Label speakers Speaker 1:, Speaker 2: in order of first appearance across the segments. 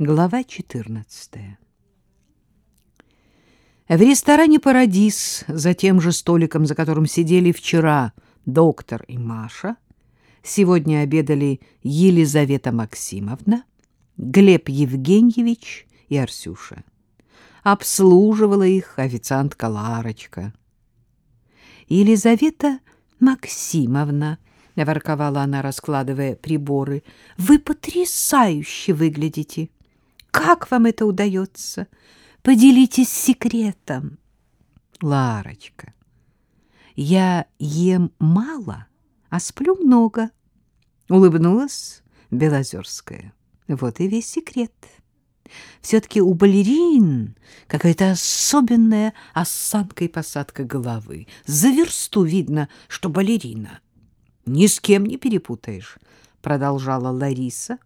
Speaker 1: Глава 14. В ресторане «Парадис», за тем же столиком, за которым сидели вчера доктор и Маша, сегодня обедали Елизавета Максимовна, Глеб Евгеньевич и Арсюша. Обслуживала их официантка Ларочка. Елизавета Максимовна, — ворковала она, раскладывая приборы, — вы потрясающе выглядите. Как вам это удается? Поделитесь секретом. Ларочка, я ем мало, а сплю много, улыбнулась Белозерская. Вот и весь секрет. Все-таки у балерин какая-то особенная осанка и посадка головы. За версту видно, что балерина. Ни с кем не перепутаешь, продолжала Лариса,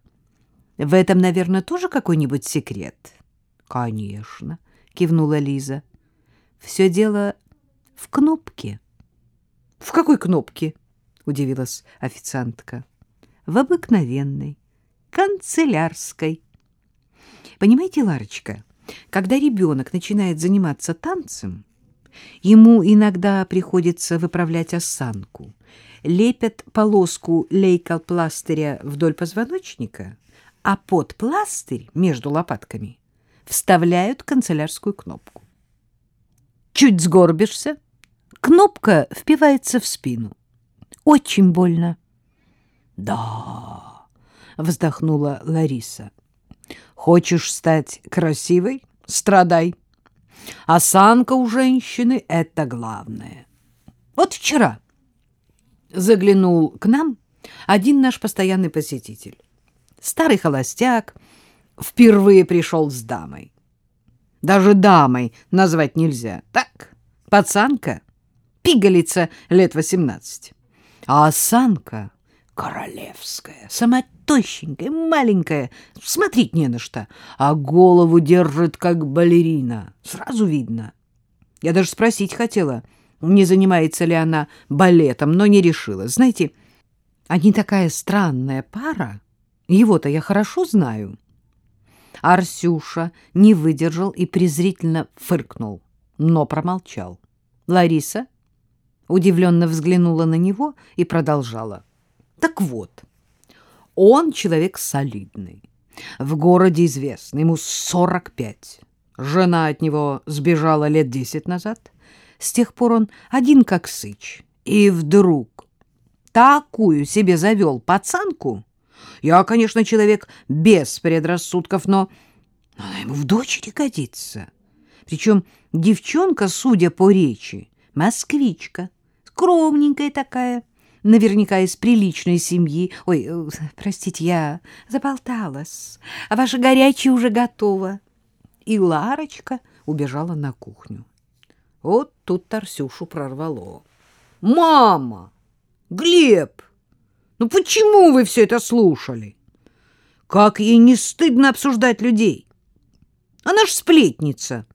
Speaker 1: в этом, наверное, тоже какой-нибудь секрет? Конечно, кивнула Лиза. Все дело в кнопке. В какой кнопке? удивилась официантка. В обыкновенной, канцелярской. Понимаете, Ларочка, когда ребенок начинает заниматься танцем, ему иногда приходится выправлять осанку. Лепят полоску лейкопластыря вдоль позвоночника — а под пластырь между лопатками вставляют канцелярскую кнопку. Чуть сгорбишься, кнопка впивается в спину. Очень больно. Да, вздохнула Лариса. Хочешь стать красивой? Страдай. Осанка у женщины — это главное. Вот вчера заглянул к нам один наш постоянный посетитель старый холостяк, впервые пришел с дамой. Даже дамой назвать нельзя. Так, пацанка, пигалица лет восемнадцать. А осанка королевская, сама тощенькая, маленькая, смотреть не на что, а голову держит, как балерина. Сразу видно. Я даже спросить хотела, не занимается ли она балетом, но не решила. Знаете, они такая странная пара. Его-то я хорошо знаю. Арсюша не выдержал и презрительно фыркнул, но промолчал. Лариса удивленно взглянула на него и продолжала. Так вот, он человек солидный, в городе известный, ему сорок пять. Жена от него сбежала лет десять назад. С тех пор он один как сыч. И вдруг такую себе завел пацанку, я, конечно, человек без предрассудков, но она ему в дочери годится. Причем девчонка, судя по речи, москвичка, скромненькая такая, наверняка из приличной семьи. Ой, э, простите, я заболталась, а ваша горячая уже готова. И Ларочка убежала на кухню. Вот тут Тарсюшу прорвало. «Мама! Глеб!» Ну почему вы все это слушали? Как ей не стыдно обсуждать людей? Она ж сплетница.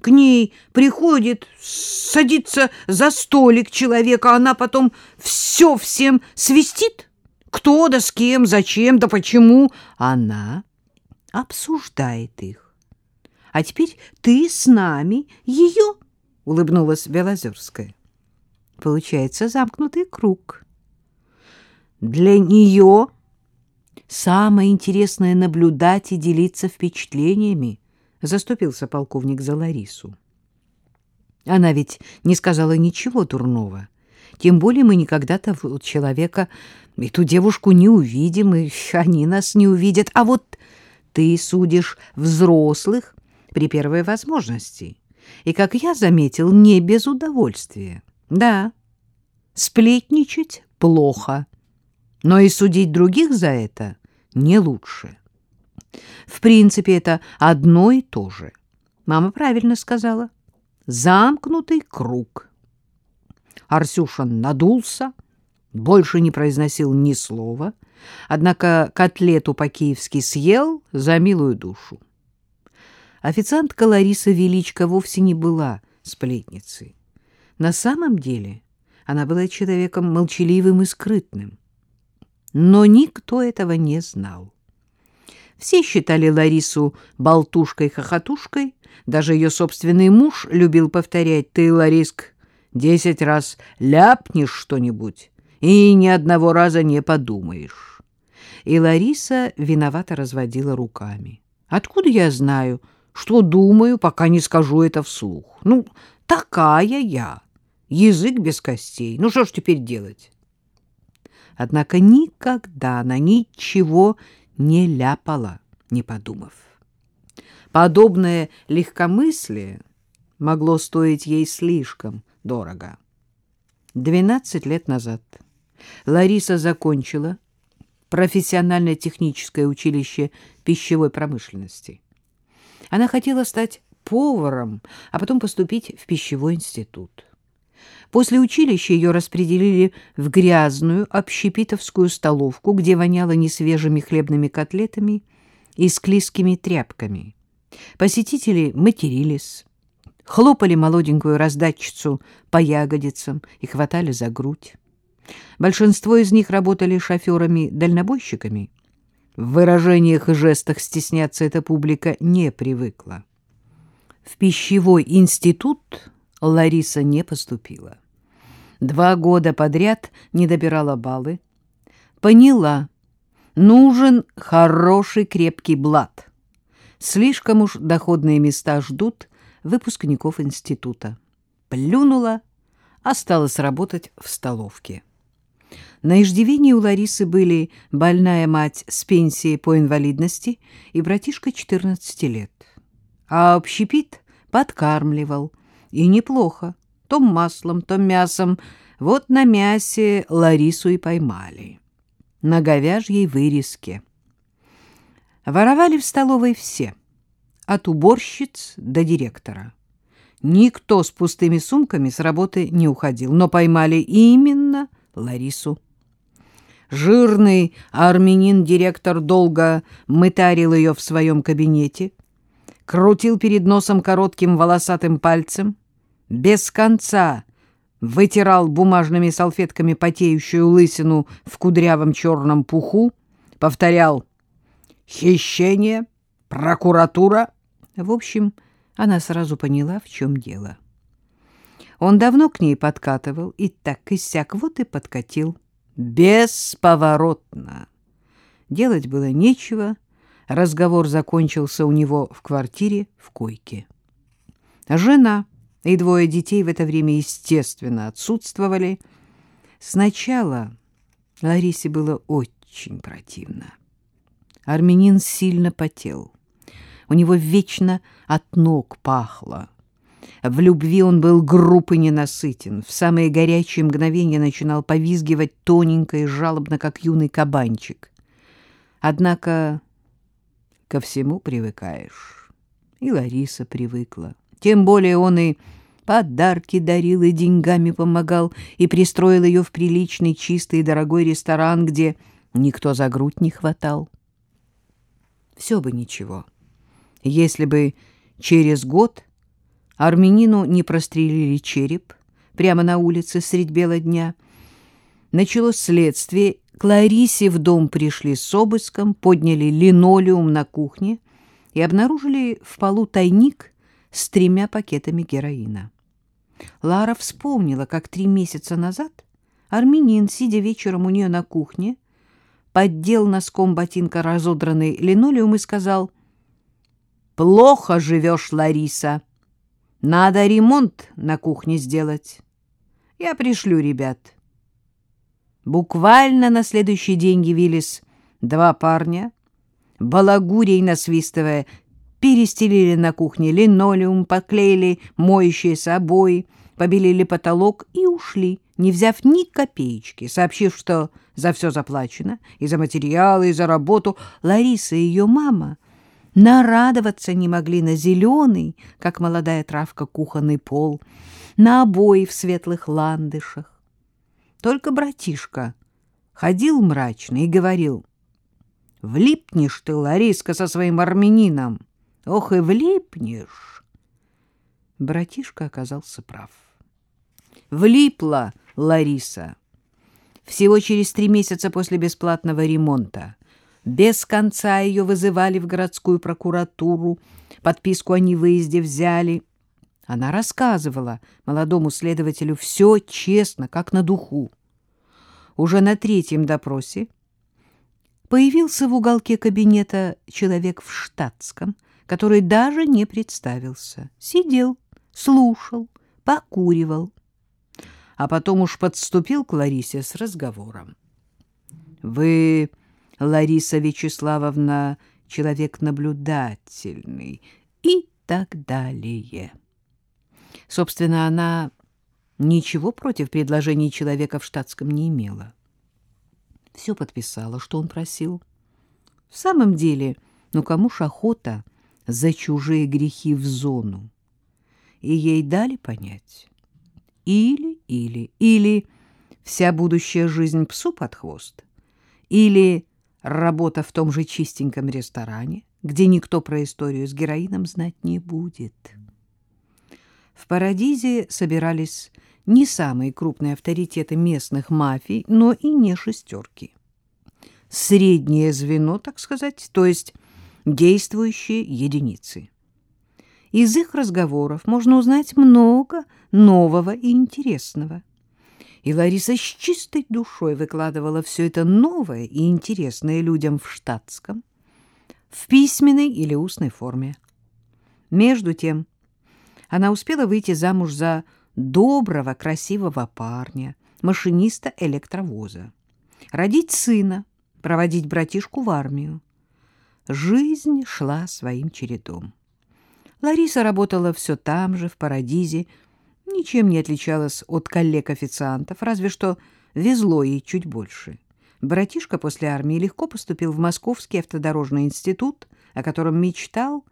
Speaker 1: К ней приходит, садится за столик человека, а она потом все всем свистит. Кто да с кем, зачем да почему. Она обсуждает их. А теперь ты с нами ее, улыбнулась Белозерская. Получается замкнутый круг. Для нее самое интересное — наблюдать и делиться впечатлениями, — заступился полковник за Ларису. Она ведь не сказала ничего дурного. Тем более мы никогда того человека, эту девушку не увидим, и они нас не увидят. А вот ты судишь взрослых при первой возможности. И, как я заметил, не без удовольствия. Да, сплетничать плохо но и судить других за это не лучше. В принципе, это одно и то же. Мама правильно сказала. Замкнутый круг. Арсюша надулся, больше не произносил ни слова, однако котлету по-киевски съел за милую душу. Официантка Лариса Величко вовсе не была сплетницей. На самом деле она была человеком молчаливым и скрытным но никто этого не знал. Все считали Ларису болтушкой-хохотушкой, даже ее собственный муж любил повторять «Ты, Лариск, десять раз ляпнешь что-нибудь и ни одного раза не подумаешь». И Лариса виновато разводила руками. «Откуда я знаю, что думаю, пока не скажу это вслух? Ну, такая я, язык без костей. Ну, что ж теперь делать?» Однако никогда она ничего не ляпала, не подумав. Подобное легкомыслие могло стоить ей слишком дорого. Двенадцать лет назад Лариса закончила профессионально-техническое училище пищевой промышленности. Она хотела стать поваром, а потом поступить в пищевой институт. После училища ее распределили в грязную общепитовскую столовку, где воняло несвежими хлебными котлетами и склизкими тряпками. Посетители матерились, хлопали молоденькую раздатчицу по ягодицам и хватали за грудь. Большинство из них работали шоферами-дальнобойщиками. В выражениях и жестах стесняться эта публика не привыкла. В пищевой институт Лариса не поступила. Два года подряд не добирала баллы. Поняла, нужен хороший крепкий блат. Слишком уж доходные места ждут выпускников института. Плюнула, осталось работать в столовке. На иждивении у Ларисы были больная мать с пенсией по инвалидности и братишка 14 лет. А общепит подкармливал, и неплохо, то маслом, то мясом. Вот на мясе Ларису и поймали. На говяжьей вырезке. Воровали в столовой все, от уборщиц до директора. Никто с пустыми сумками с работы не уходил, но поймали именно Ларису. Жирный армянин-директор долго мытарил ее в своем кабинете, крутил перед носом коротким волосатым пальцем, без конца вытирал бумажными салфетками потеющую лысину в кудрявом черном пуху, повторял «Хищение, прокуратура». В общем, она сразу поняла, в чем дело. Он давно к ней подкатывал, и так и сяк вот и подкатил. Бесповоротно. Делать было нечего, разговор закончился у него в квартире в койке. Жена и двое детей в это время, естественно, отсутствовали. Сначала Ларисе было очень противно. Армянин сильно потел. У него вечно от ног пахло. В любви он был груб и ненасытен. В самые горячие мгновения начинал повизгивать тоненько и жалобно, как юный кабанчик. Однако ко всему привыкаешь. И Лариса привыкла. Тем более он и подарки дарил, и деньгами помогал, и пристроил ее в приличный, чистый и дорогой ресторан, где никто за грудь не хватал. Все бы ничего, если бы через год армянину не прострелили череп прямо на улице средь бела дня. Началось следствие, к Ларисе в дом пришли с обыском, подняли линолеум на кухне и обнаружили в полу тайник с тремя пакетами героина. Лара вспомнила, как три месяца назад армянин, сидя вечером у нее на кухне, поддел носком ботинка разодранный линолеум и сказал «Плохо живешь, Лариса. Надо ремонт на кухне сделать. Я пришлю ребят». Буквально на следующий день явились два парня, балагурей насвистывая, перестелили на кухне линолеум, поклеили моющиеся обои, побелили потолок и ушли, не взяв ни копеечки, сообщив, что за все заплачено, и за материалы, и за работу. Лариса и ее мама нарадоваться не могли на зеленый, как молодая травка, кухонный пол, на обои в светлых ландышах. Только братишка ходил мрачно и говорил, «Влипнешь ты, Лариска, со своим армянином!» Ох и влипнешь. Братишка оказался прав. Влипла Лариса. Всего через три месяца после бесплатного ремонта. Без конца ее вызывали в городскую прокуратуру, подписку о невыезде взяли. Она рассказывала молодому следователю все честно, как на духу. Уже на третьем допросе появился в уголке кабинета человек в штатском, который даже не представился. Сидел, слушал, покуривал. А потом уж подступил к Ларисе с разговором. «Вы, Лариса Вячеславовна, человек наблюдательный» и так далее. Собственно, она ничего против предложений человека в штатском не имела. Все подписала, что он просил. В самом деле, ну кому ж охота за чужие грехи в зону? И ей дали понять. Или, или, или вся будущая жизнь псу под хвост, или работа в том же чистеньком ресторане, где никто про историю с героином знать не будет. В Парадизе собирались не самые крупные авторитеты местных мафий, но и не шестерки. Среднее звено, так сказать, то есть действующие единицы. Из их разговоров можно узнать много нового и интересного. И Лариса с чистой душой выкладывала все это новое и интересное людям в штатском, в письменной или устной форме. Между тем, она успела выйти замуж за доброго, красивого парня, машиниста электровоза, родить сына, проводить братишку в армию. Жизнь шла своим чередом. Лариса работала все там же, в Парадизе, ничем не отличалась от коллег-официантов, разве что везло ей чуть больше. Братишка после армии легко поступил в Московский автодорожный институт, о котором мечтал.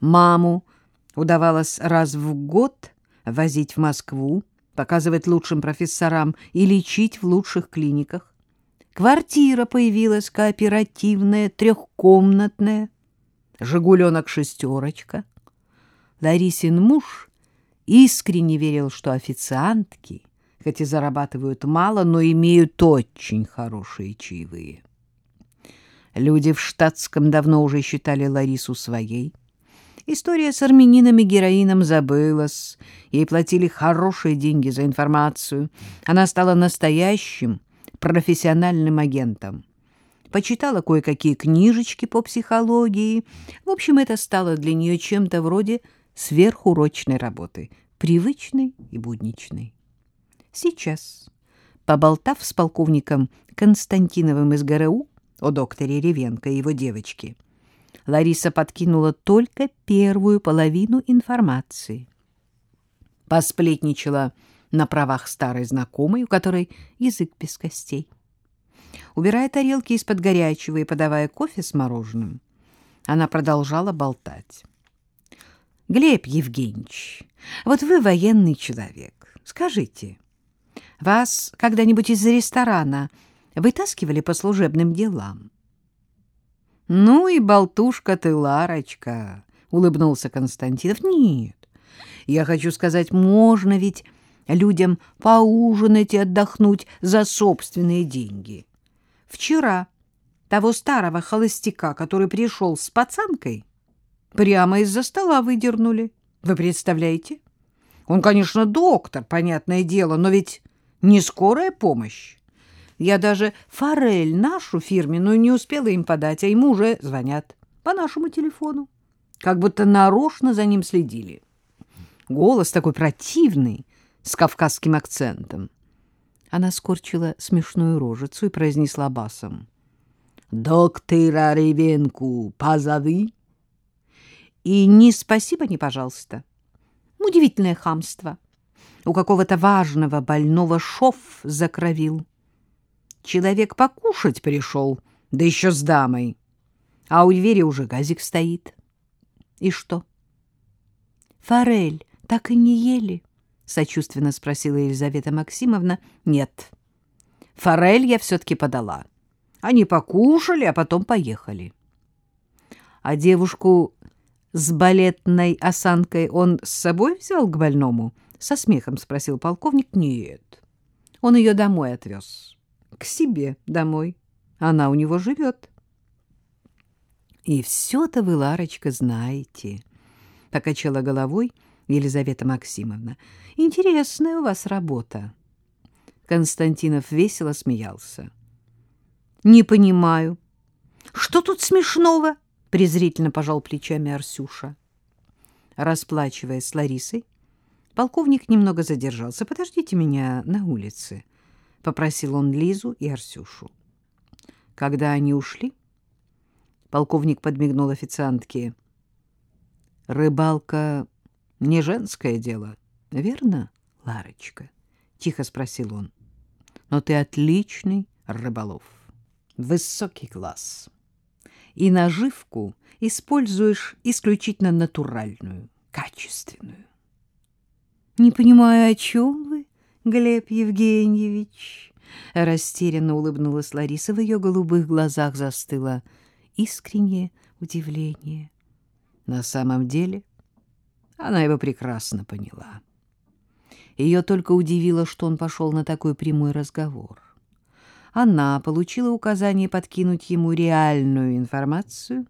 Speaker 1: Маму удавалось раз в год возить в Москву, показывать лучшим профессорам и лечить в лучших клиниках. Квартира появилась кооперативная, трехкомнатная, «Жигуленок-шестерочка». Ларисин муж искренне верил, что официантки, хоть и зарабатывают мало, но имеют очень хорошие чаевые. Люди в штатском давно уже считали Ларису своей. История с армянинами героином забылась. Ей платили хорошие деньги за информацию. Она стала настоящим профессиональным агентом почитала кое-какие книжечки по психологии. В общем, это стало для нее чем-то вроде сверхурочной работы, привычной и будничной. Сейчас, поболтав с полковником Константиновым из ГРУ о докторе Ревенко и его девочке, Лариса подкинула только первую половину информации. Посплетничала на правах старой знакомой, у которой язык без костей убирая тарелки из-под горячего и подавая кофе с мороженым. Она продолжала болтать. «Глеб Евгеньевич, вот вы военный человек. Скажите, вас когда-нибудь из ресторана вытаскивали по служебным делам?» «Ну и болтушка ты, Ларочка!» — улыбнулся Константинов. «Нет, я хочу сказать, можно ведь людям поужинать и отдохнуть за собственные деньги». Вчера того старого холостяка, который пришел с пацанкой, прямо из-за стола выдернули. Вы представляете? Он, конечно, доктор, понятное дело, но ведь не скорая помощь. Я даже форель нашу фирменную не успела им подать, а ему уже звонят по нашему телефону. Как будто нарочно за ним следили. Голос такой противный, с кавказским акцентом. Она скорчила смешную рожицу и произнесла басом. «Доктора Ревенку позови!» «И ни спасибо, ни пожалуйста. Удивительное хамство. У какого-то важного больного шов закровил. Человек покушать пришел, да еще с дамой, а у двери уже газик стоит. И что? Форель так и не ели?» — сочувственно спросила Елизавета Максимовна. — Нет. Форель я все-таки подала. Они покушали, а потом поехали. — А девушку с балетной осанкой он с собой взял к больному? — со смехом спросил полковник. — Нет. Он ее домой отвез. — К себе домой. Она у него живет. И все-то вы, Ларочка, знаете, — покачала головой Елизавета Максимовна. Интересная у вас работа. Константинов весело смеялся. Не понимаю. Что тут смешного? презрительно пожал плечами Арсюша. Расплачиваясь с Ларисой, полковник немного задержался. Подождите меня на улице, попросил он Лизу и Арсюшу. Когда они ушли, полковник подмигнул официантке. Рыбалка не женское дело, верно, Ларочка? тихо спросил он. Но ты отличный рыболов. Высокий класс. И наживку используешь исключительно натуральную, качественную. Не понимаю, о чем вы, Глеб Евгеньевич? Растерянно улыбнулась Лариса, в ее голубых глазах застыло искреннее удивление. На самом деле она его прекрасно поняла. Ее только удивило, что он пошел на такой прямой разговор. Она получила указание подкинуть ему реальную информацию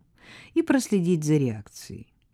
Speaker 1: и проследить за реакцией.